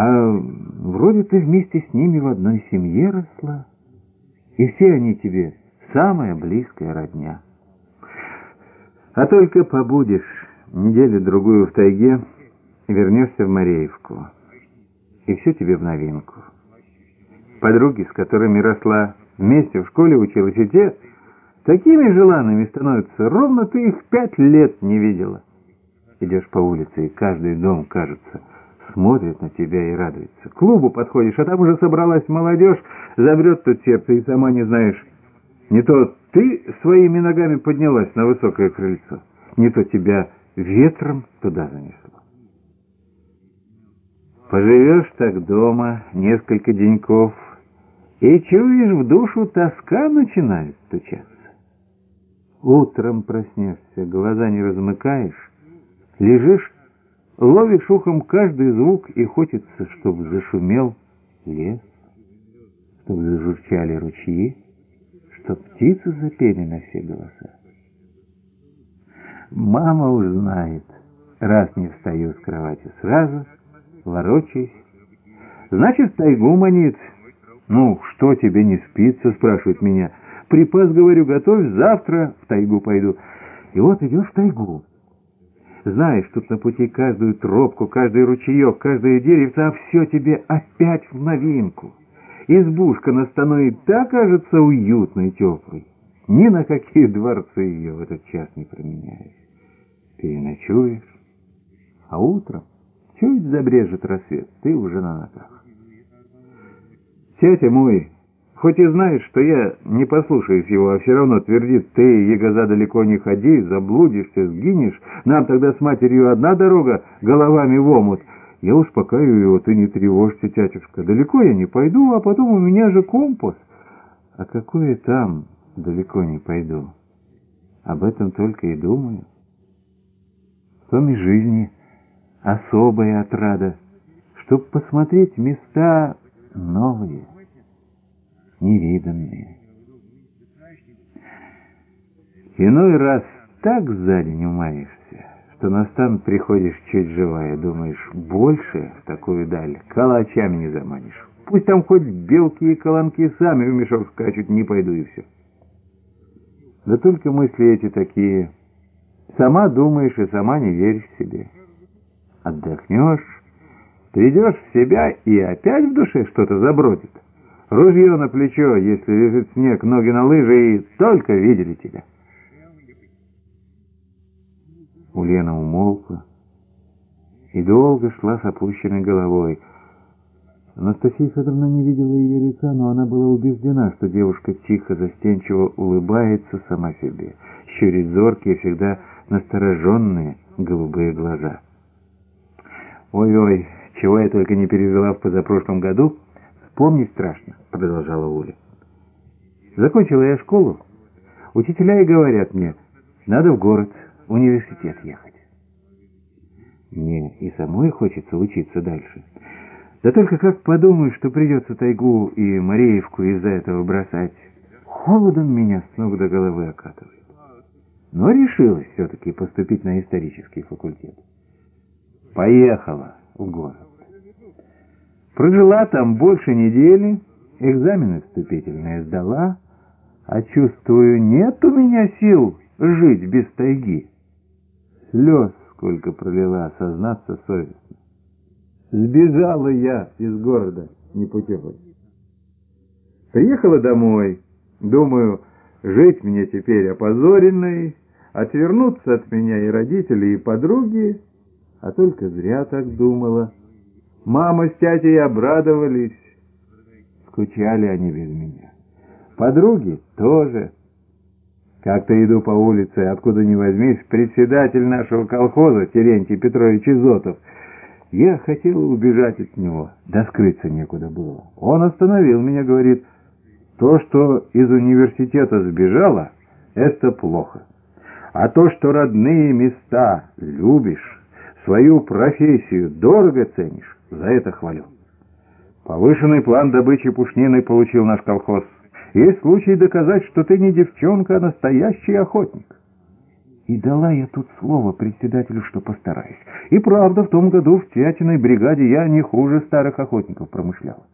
А вроде ты вместе с ними в одной семье росла, и все они тебе самая близкая родня. А только побудешь неделю-другую в тайге, вернешься в Мореевку, и все тебе в новинку. Подруги, с которыми росла, вместе в школе училась, и те такими желанными становятся, ровно ты их пять лет не видела. Идешь по улице, и каждый дом, кажется, смотрит на тебя и радуется. К клубу подходишь, а там уже собралась молодежь, забрет тут сердце, и сама не знаешь. Не то ты своими ногами поднялась на высокое крыльцо, не то тебя ветром туда занесло. Поживешь так дома несколько деньков, и чуешь, в душу тоска начинает стучаться. Утром проснешься, глаза не размыкаешь, лежишь, ловишь ухом каждый звук, и хочется, чтобы зашумел лес, чтобы зажурчали ручьи, чтоб птицы запели на все голоса. Мама узнает, раз не встаю с кровати сразу, ворочаюсь. Значит, тайгу манит. Ну, что тебе не спится, спрашивает меня. Припас, говорю, готовь, завтра в тайгу пойду. И вот идешь в тайгу. Знаешь, тут на пути каждую тропку, каждый ручеек, каждое деревце, а все тебе опять в новинку. Избушка на стану и так кажется уютной, теплой. Ни на какие дворцы ее в этот час не променяешь. Переночуешь, а утром чуть забрежет рассвет, ты уже на ногах. Тетя мой, хоть и знает, что я не послушаюсь его, а все равно твердит, ты, ягоза, далеко не ходи, заблудишься, сгинешь, нам тогда с матерью одна дорога, головами в омут. Я успокаиваю его, ты не тревожься, тятюшка, далеко я не пойду, а потом у меня же компас. А какое там далеко не пойду? Об этом только и думаю. В том и жизни особая отрада, чтоб посмотреть места новые, невиданные. Иной раз так сзади не умаешься, что на стан приходишь чуть живая, думаешь, больше в такую даль калачами не заманишь. Пусть там хоть белки и колонки сами в мешок скачут, не пойду и все. Да только мысли эти такие. Сама думаешь и сама не веришь себе. Отдохнешь, придешь в себя и опять в душе что-то забродит. Ружье на плечо, если лежит снег, ноги на лыжи, и только видели тебя. Ульяна умолкла и долго шла с опущенной головой. Анастасия Федоровна не видела ее лица, но она была убеждена, что девушка тихо, застенчиво улыбается сама себе, щурит зоркие, всегда настороженные голубые глаза. «Ой-ой, чего я только не пережила в позапрошлом году, вспомнить страшно», — продолжала Оля. «Закончила я школу. Учителя и говорят мне, надо в город, в университет ехать. Мне и самой хочется учиться дальше. Да только как подумаю, что придется тайгу и Мареевку из-за этого бросать, холодом меня с ног до головы окатывает. Но решилась все-таки поступить на исторический факультет. Поехала в город. Прожила там больше недели, экзамены вступительные сдала, а чувствую, нет у меня сил жить без тайги. Слез сколько пролила, сознаться совестно. Сбежала я из города непутевой. Приехала домой, думаю, жить мне теперь опозоренной, отвернуться от меня и родители, и подруги, а только зря так думала. Мама с тятей обрадовались, скучали они без меня. Подруги тоже. Как-то иду по улице, откуда ни возьмись, председатель нашего колхоза, Терентий Петрович Изотов. Я хотел убежать от него, да скрыться некуда было. Он остановил меня, говорит, то, что из университета сбежала, это плохо. А то, что родные места любишь, свою профессию дорого ценишь, за это хвалю. Повышенный план добычи пушнины получил наш колхоз. Есть случай доказать, что ты не девчонка, а настоящий охотник. И дала я тут слово председателю, что постараюсь. И правда, в том году в Тятиной бригаде я не хуже старых охотников промышлял.